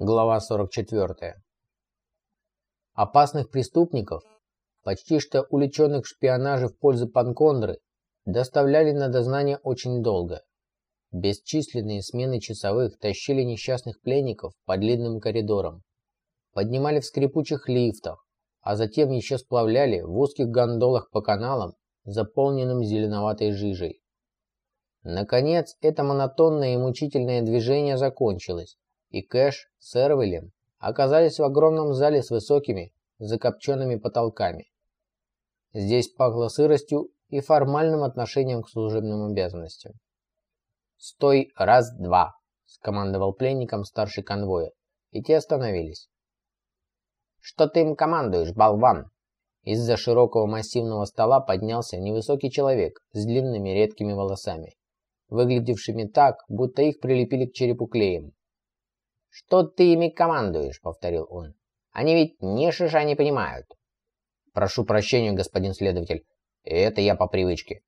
Глава 44. Опасных преступников, почти что уличенных в шпионаже в пользу Панкондры, доставляли на дознание очень долго. Бесчисленные смены часовых тащили несчастных пленников по длинным коридорам, поднимали в скрипучих лифтах, а затем еще сплавляли в узких гондолах по каналам, заполненным зеленоватой жижей. Наконец, это монотонное и мучительное движение закончилось, и Кэш с Эрвелем оказались в огромном зале с высокими, закопченными потолками. Здесь пахло сыростью и формальным отношением к служебным обязанностям. «Стой, раз-два!» – скомандовал пленникам старший конвоя, и те остановились. «Что ты им командуешь, болван?» Из-за широкого массивного стола поднялся невысокий человек с длинными редкими волосами, выглядевшими так, будто их прилепили к черепу клеем. «Что ты ими командуешь?» — повторил он. «Они ведь ни шиша не понимают». «Прошу прощения, господин следователь. Это я по привычке».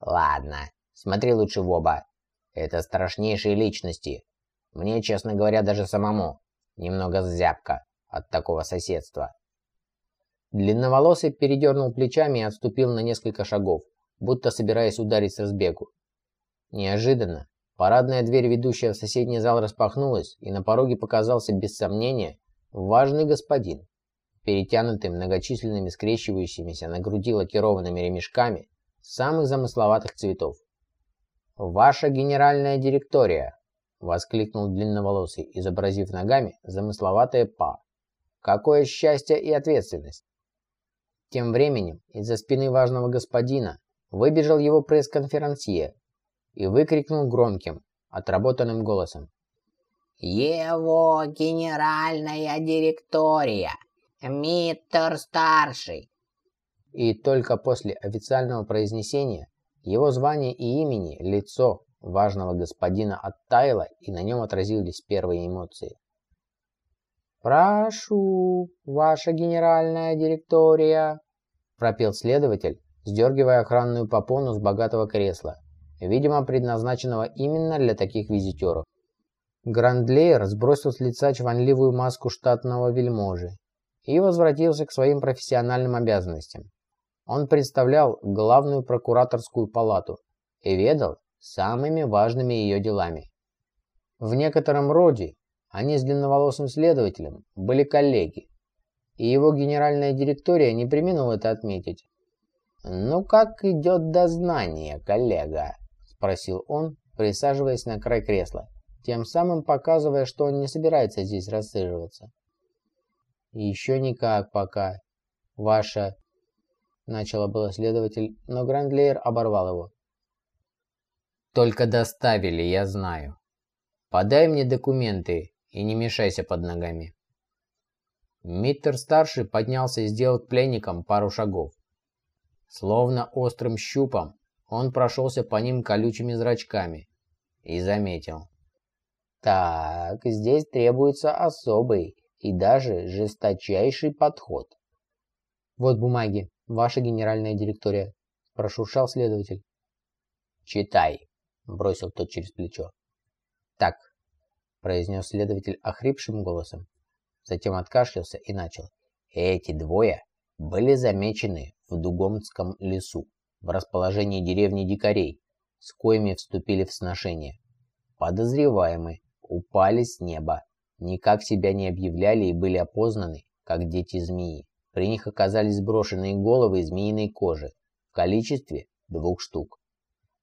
«Ладно, смотри лучше в оба. Это страшнейшие личности. Мне, честно говоря, даже самому немного зябко от такого соседства». Длинноволосый передернул плечами и отступил на несколько шагов, будто собираясь ударить с разбегу. Неожиданно Парадная дверь, ведущая в соседний зал, распахнулась, и на пороге показался, без сомнения, важный господин, перетянутый многочисленными скрещивающимися на груди лакированными ремешками самых замысловатых цветов. «Ваша генеральная директория!» — воскликнул длинноволосый, изобразив ногами замысловатое «па». «Какое счастье и ответственность!» Тем временем из-за спины важного господина выбежал его пресс-конферансье и выкрикнул громким, отработанным голосом. «Его генеральная директория! Миттер Старший!» И только после официального произнесения его звания и имени лицо важного господина оттаяло, и на нем отразились первые эмоции. «Прошу, ваша генеральная директория!» пропел следователь, сдергивая охранную попону с богатого кресла видимо предназначенного именно для таких визитеров. Грандлеер сбросил с лица чванливую маску штатного вельможи и возвратился к своим профессиональным обязанностям. Он представлял главную прокураторскую палату и ведал самыми важными ее делами. В некотором роде они с длинноволосым следователем были коллеги, и его генеральная директория не применула это отметить. «Ну как идет дознание, коллега?» Спросил он, присаживаясь на край кресла, тем самым показывая, что он не собирается здесь рассиживаться. «Еще никак пока. Ваша...» Начало было следователь, но Грандлейер оборвал его. «Только доставили, я знаю. Подай мне документы и не мешайся под ногами». Миттер-старший поднялся и сделал к пленникам пару шагов. Словно острым щупом он прошелся по ним колючими зрачками и заметил. Так, здесь требуется особый и даже жесточайший подход. Вот бумаги, ваша генеральная директория, прошуршал следователь. Читай, бросил тот через плечо. Так, произнес следователь охрипшим голосом. Затем откашлялся и начал. Эти двое были замечены в Дугомском лесу в расположении деревни дикарей, с коими вступили в сношение. Подозреваемые упали с неба, никак себя не объявляли и были опознаны, как дети змеи. При них оказались сброшенные головы змеиной кожи в количестве двух штук.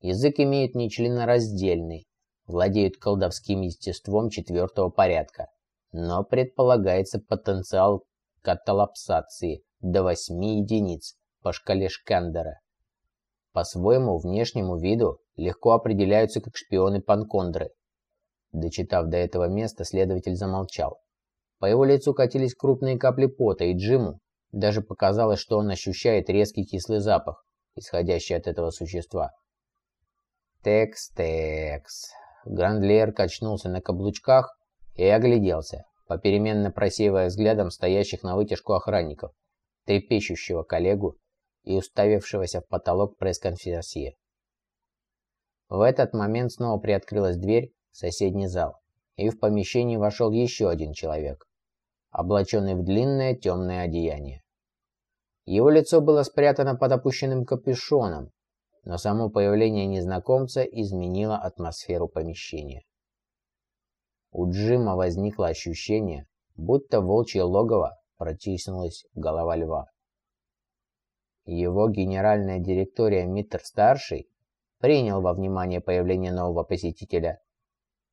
Язык имеют нечленораздельный, владеют колдовским естеством четвертого порядка, но предполагается потенциал каталапсации до 8 единиц по шкале Шкандера по своему внешнему виду легко определяются как шпионы Панкондры. Дочитав до этого места, следователь замолчал. По его лицу катились крупные капли пота, и Джиму даже показалось, что он ощущает резкий кислый запах, исходящий от этого существа. «Текс-текс». Грандлер качнулся на каблучках и огляделся, попеременно просеивая взглядом стоящих на вытяжку охранников, трепещущего коллегу и уставившегося в потолок пресс-конферансье. В этот момент снова приоткрылась дверь в соседний зал, и в помещение вошел еще один человек, облаченный в длинное темное одеяние. Его лицо было спрятано под опущенным капюшоном, но само появление незнакомца изменило атмосферу помещения. У Джима возникло ощущение, будто волчье логово протиснулась голова льва. Его генеральная директория Миттер-старший принял во внимание появление нового посетителя,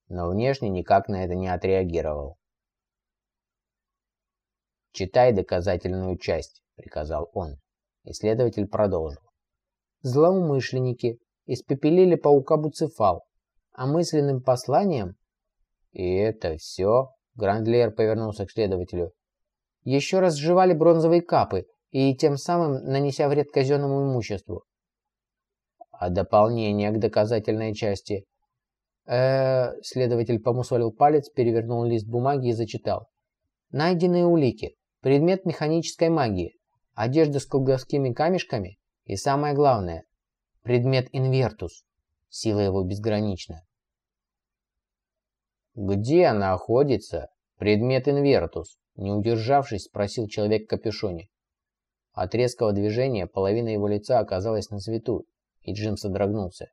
но внешне никак на это не отреагировал. «Читай доказательную часть», — приказал он. Исследователь продолжил. Злоумышленники испепелили паука Буцефал, а мысленным посланием... «И это все?» — Грандлер повернулся к следователю еще раз сживали бронзовые капы и тем самым нанеся вред казенному имуществу. А дополнение к доказательной части. Э, следователь помусолил палец, перевернул лист бумаги и зачитал. Найденные улики. Предмет механической магии. Одежда с колдовскими камешками. И самое главное. Предмет инвертус. Сила его безгранична. Где находится предмет инвертус? Не удержавшись, спросил человек в капюшоне. От резкого движения половина его лица оказалась на свету, и Джим содрогнулся.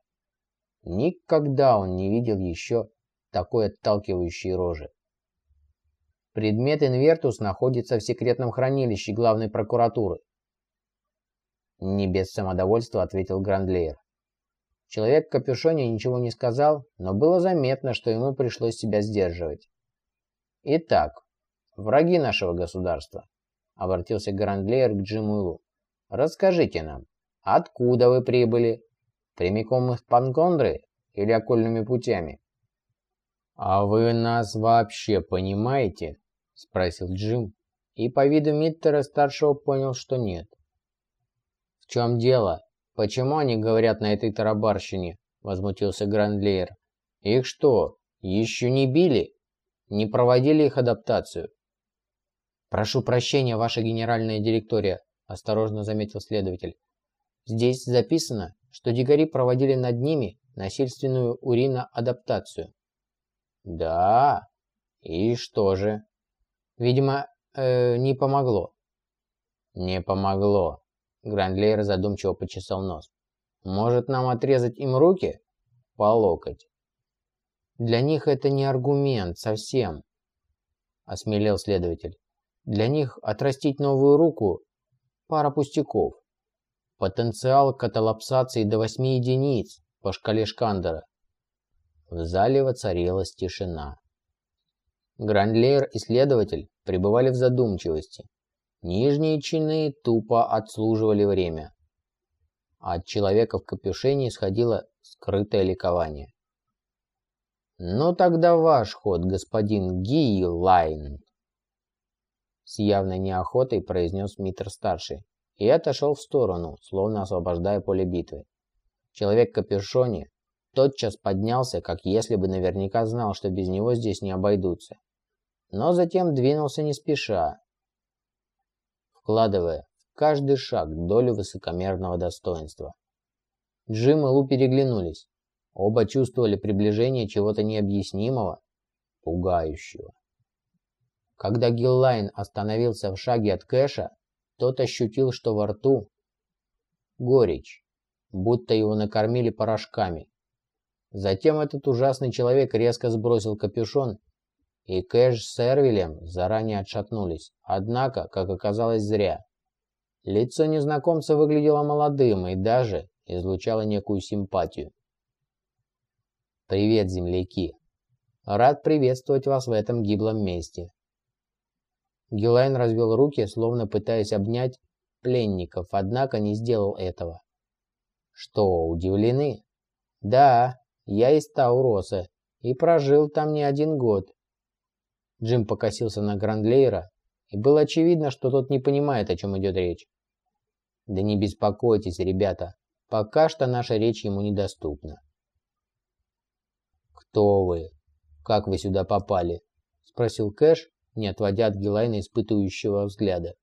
Никогда он не видел еще такой отталкивающей рожи. Предмет Инвертус находится в секретном хранилище главной прокуратуры. Не без самодовольства ответил Грандлеер. Человек в капюшоне ничего не сказал, но было заметно, что ему пришлось себя сдерживать. Итак, враги нашего государства», — обратился Грандлеер к Джимуилу. «Расскажите нам, откуда вы прибыли? Прямиком из Панкондры или окольными путями?» «А вы нас вообще понимаете?» — спросил Джим, и по виду Миттера-старшего понял, что нет. «В чем дело? Почему они говорят на этой тарабарщине?» — возмутился Грандлеер. «Их что, еще не били? Не проводили их адаптацию?» «Прошу прощения, ваша генеральная директория», – осторожно заметил следователь. «Здесь записано, что дикари проводили над ними насильственную уриноадаптацию». «Да? И что же?» «Видимо, э, не помогло». «Не помогло», – Грандлейер задумчиво почесал нос. «Может, нам отрезать им руки?» «По локоть». «Для них это не аргумент совсем», – осмелел следователь. Для них отрастить новую руку – пара пустяков. Потенциал каталапсации до 8 единиц по шкале Шкандера. В зале воцарилась тишина. Грандлер и следователь пребывали в задумчивости. Нижние чины тупо отслуживали время. от человека в капюшоне исходило скрытое ликование. «Ну тогда ваш ход, господин Гиллайн», с явной неохотой произнес Митр-старший и отошел в сторону, словно освобождая поле битвы. Человек в капюшоне тотчас поднялся, как если бы наверняка знал, что без него здесь не обойдутся. Но затем двинулся не спеша, вкладывая в каждый шаг долю высокомерного достоинства. Джим и Лу переглянулись. Оба чувствовали приближение чего-то необъяснимого, пугающего. Когда Гиллайн остановился в шаге от Кэша, тот ощутил, что во рту горечь, будто его накормили порошками. Затем этот ужасный человек резко сбросил капюшон, и Кэш с Эрвилем заранее отшатнулись, однако, как оказалось, зря. Лицо незнакомца выглядело молодым и даже излучало некую симпатию. «Привет, земляки! Рад приветствовать вас в этом гиблом месте. Гилайн развел руки, словно пытаясь обнять пленников, однако не сделал этого. Что, удивлены? Да, я из Тауроса и прожил там не один год. Джим покосился на Грандлейра, и было очевидно, что тот не понимает, о чем идет речь. Да не беспокойтесь, ребята, пока что наша речь ему недоступна. «Кто вы? Как вы сюда попали?» – спросил Кэш, не отводя от Гилайна испытывающего взгляда.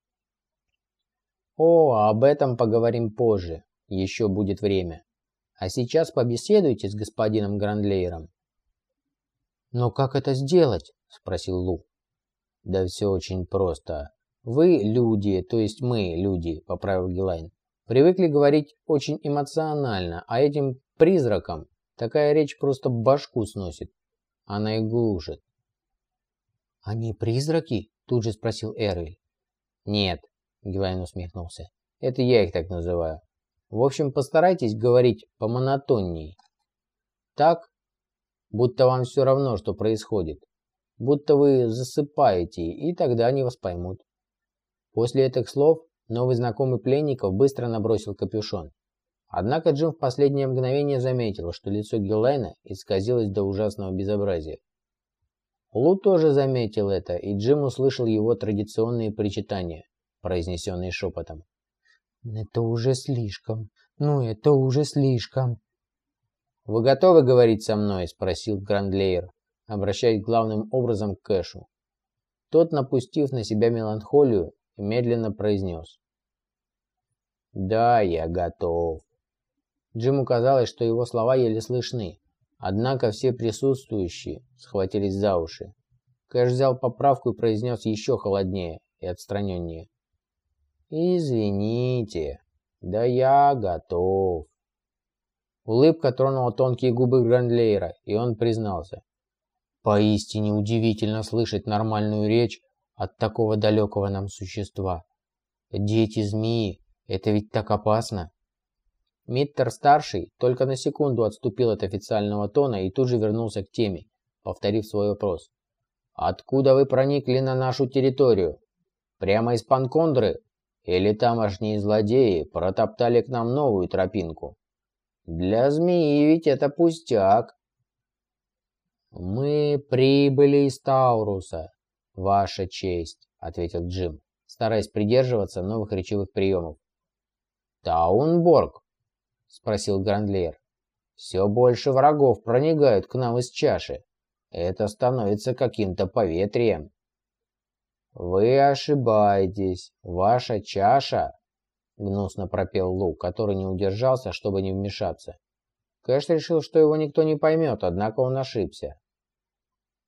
«О, об этом поговорим позже. Еще будет время. А сейчас побеседуйте с господином Грандлейером». «Но как это сделать?» – спросил Лу. «Да все очень просто. Вы, люди, то есть мы, люди», – поправил Гилайн, – «привыкли говорить очень эмоционально, а этим призракам такая речь просто башку сносит. Она их глушит». «Они призраки?» – тут же спросил Эрль. «Нет», – Гилайн усмехнулся. «Это я их так называю. В общем, постарайтесь говорить помонотонней. Так, будто вам все равно, что происходит. Будто вы засыпаете, и тогда они вас поймут. После этих слов новый знакомый пленников быстро набросил капюшон. Однако Джим в последнее мгновение заметил, что лицо Гиллайна исказилось до ужасного безобразия. Лу тоже заметил это, и Джим услышал его традиционные причитания, произнесенные шепотом. «Это уже слишком. Ну, это уже слишком. «Вы готовы говорить со мной?» – спросил Грандлейер, обращаясь главным образом к Кэшу. Тот, напустив на себя меланхолию, медленно произнес. «Да, я готов». Джиму казалось, что его слова еле слышны, однако все присутствующие схватились за уши. Кэш взял поправку и произнес еще холоднее и отстраненнее. «Извините, да я готов». Улыбка тронула тонкие губы Грандлейра, и он признался. Поистине удивительно слышать нормальную речь от такого далекого нам существа. Дети-змеи, это ведь так опасно. Миттер-старший только на секунду отступил от официального тона и тут же вернулся к теме, повторив свой вопрос. «Откуда вы проникли на нашу территорию? Прямо из Панкондры? Или тамошние злодеи протоптали к нам новую тропинку?» Для змеи ведь это пустяк. Мы прибыли из Тауруса, ваша честь, ответил Джим, стараясь придерживаться новых речевых приемов. Таунборг? Спросил Грандлер. Все больше врагов проникают к нам из чаши. Это становится каким-то поветрием. Вы ошибаетесь. Ваша чаша Гнусно пропел Лу, который не удержался, чтобы не вмешаться. Кэш решил, что его никто не поймет, однако он ошибся.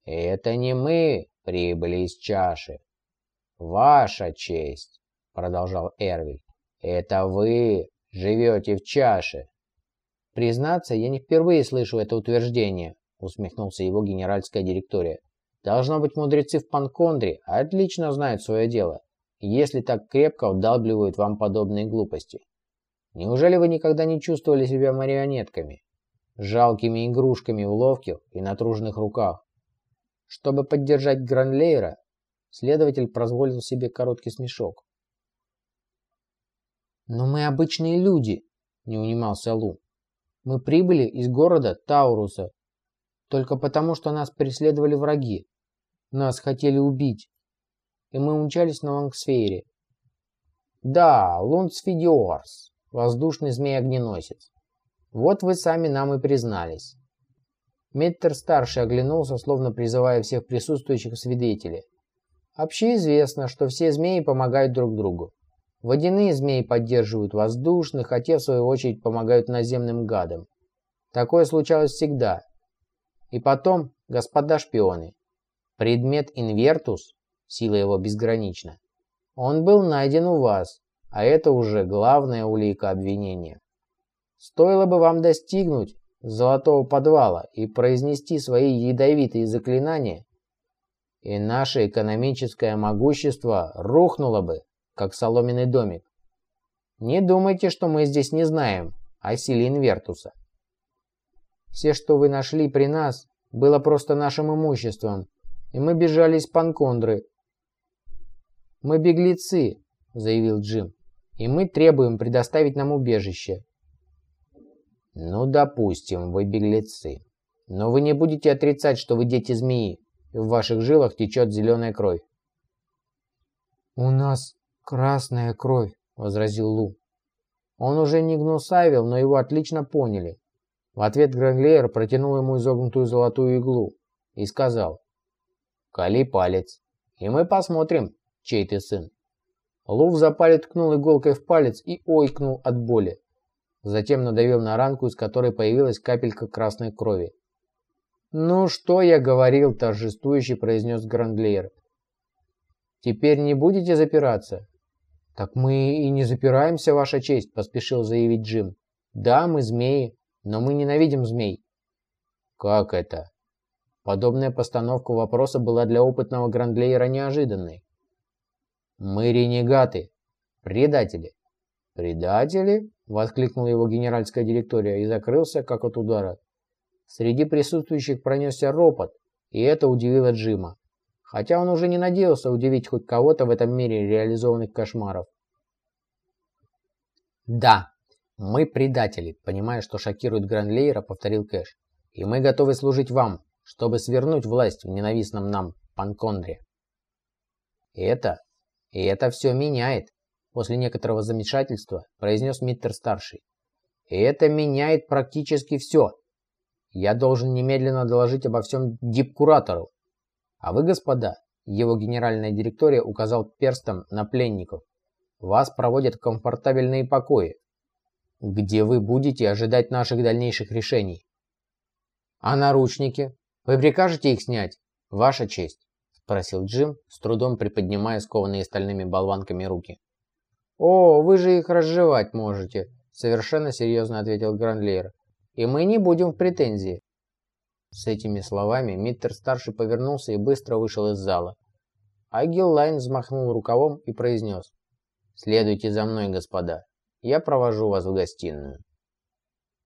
«Это не мы прибыли из чаши. Ваша честь», — продолжал Эрвиль. «Это вы живете в чаше». «Признаться, я не впервые слышу это утверждение», — усмехнулся его генеральская директория. «Должно быть, мудрецы в Панкондре отлично знают свое дело если так крепко вдалбливают вам подобные глупости? Неужели вы никогда не чувствовали себя марионетками, жалкими игрушками в ловких и натруженных руках? Чтобы поддержать Гранлейра, следователь позволил себе короткий смешок. «Но мы обычные люди», — не унимался Лу. «Мы прибыли из города Тауруса только потому, что нас преследовали враги. Нас хотели убить и мы умчались на Лангсфере. Да, Лундсфидиорс, воздушный змей-огненосец. Вот вы сами нам и признались. Меттер-старший оглянулся, словно призывая всех присутствующих свидетелей. Общеизвестно, что все змеи помогают друг другу. Водяные змеи поддерживают воздушных, а те, в свою очередь, помогают наземным гадам. Такое случалось всегда. И потом, господа шпионы, предмет инвертус сила его безгранична. Он был найден у вас, а это уже главная улика обвинения. Стоило бы вам достигнуть золотого подвала и произнести свои ядовитые заклинания, и наше экономическое могущество рухнуло бы, как соломенный домик. Не думайте, что мы здесь не знаем о силе Инвертуса. Все, что вы нашли при нас, было просто нашим имуществом, и мы бежали из Панкондры, «Мы беглецы», — заявил Джим, — «и мы требуем предоставить нам убежище». «Ну, допустим, вы беглецы. Но вы не будете отрицать, что вы дети змеи, и в ваших жилах течет зеленая кровь». «У нас красная кровь», — возразил Лу. Он уже не гнусавил, но его отлично поняли. В ответ Гранглеер протянул ему изогнутую золотую иглу и сказал «Кали палец, и мы посмотрим, чей ты сын. Лу в запале ткнул иголкой в палец и ойкнул от боли. Затем надавил на ранку, из которой появилась капелька красной крови. «Ну, что я говорил?» – торжествующе произнес Грандлейер. «Теперь не будете запираться?» «Так мы и не запираемся, Ваша честь», – поспешил заявить Джим. «Да, мы змеи, но мы ненавидим змей». «Как это?» Подобная постановка вопроса была для опытного Грандлейера неожиданной. «Мы ренегаты, предатели». «Предатели?» – воскликнула его генеральская директория и закрылся, как от удара. Среди присутствующих пронесся ропот, и это удивило Джима. Хотя он уже не надеялся удивить хоть кого-то в этом мире реализованных кошмаров. «Да, мы предатели», понимая, что шокирует Гранлейера, повторил Кэш. «И мы готовы служить вам, чтобы свернуть власть в ненавистном нам Панкондре». «Это... и это все меняет», после некоторого замешательства произнес Миттер-старший. «И это меняет практически все. Я должен немедленно доложить обо всем дипкуратору. А вы, господа, его генеральная директория указал перстом на пленников. Вас проводят в комфортабельные покои, где вы будете ожидать наших дальнейших решений. А наручники? Вы прикажете их снять? Ваша честь, спросил Джим, с трудом приподнимая скованные стальными болванками руки. О, вы же их разжевать можете, совершенно серьезно ответил Гранлейер и мы не будем в претензии». С этими словами Миттер-старший повернулся и быстро вышел из зала. А взмахнул рукавом и произнес. «Следуйте за мной, господа. Я провожу вас в гостиную».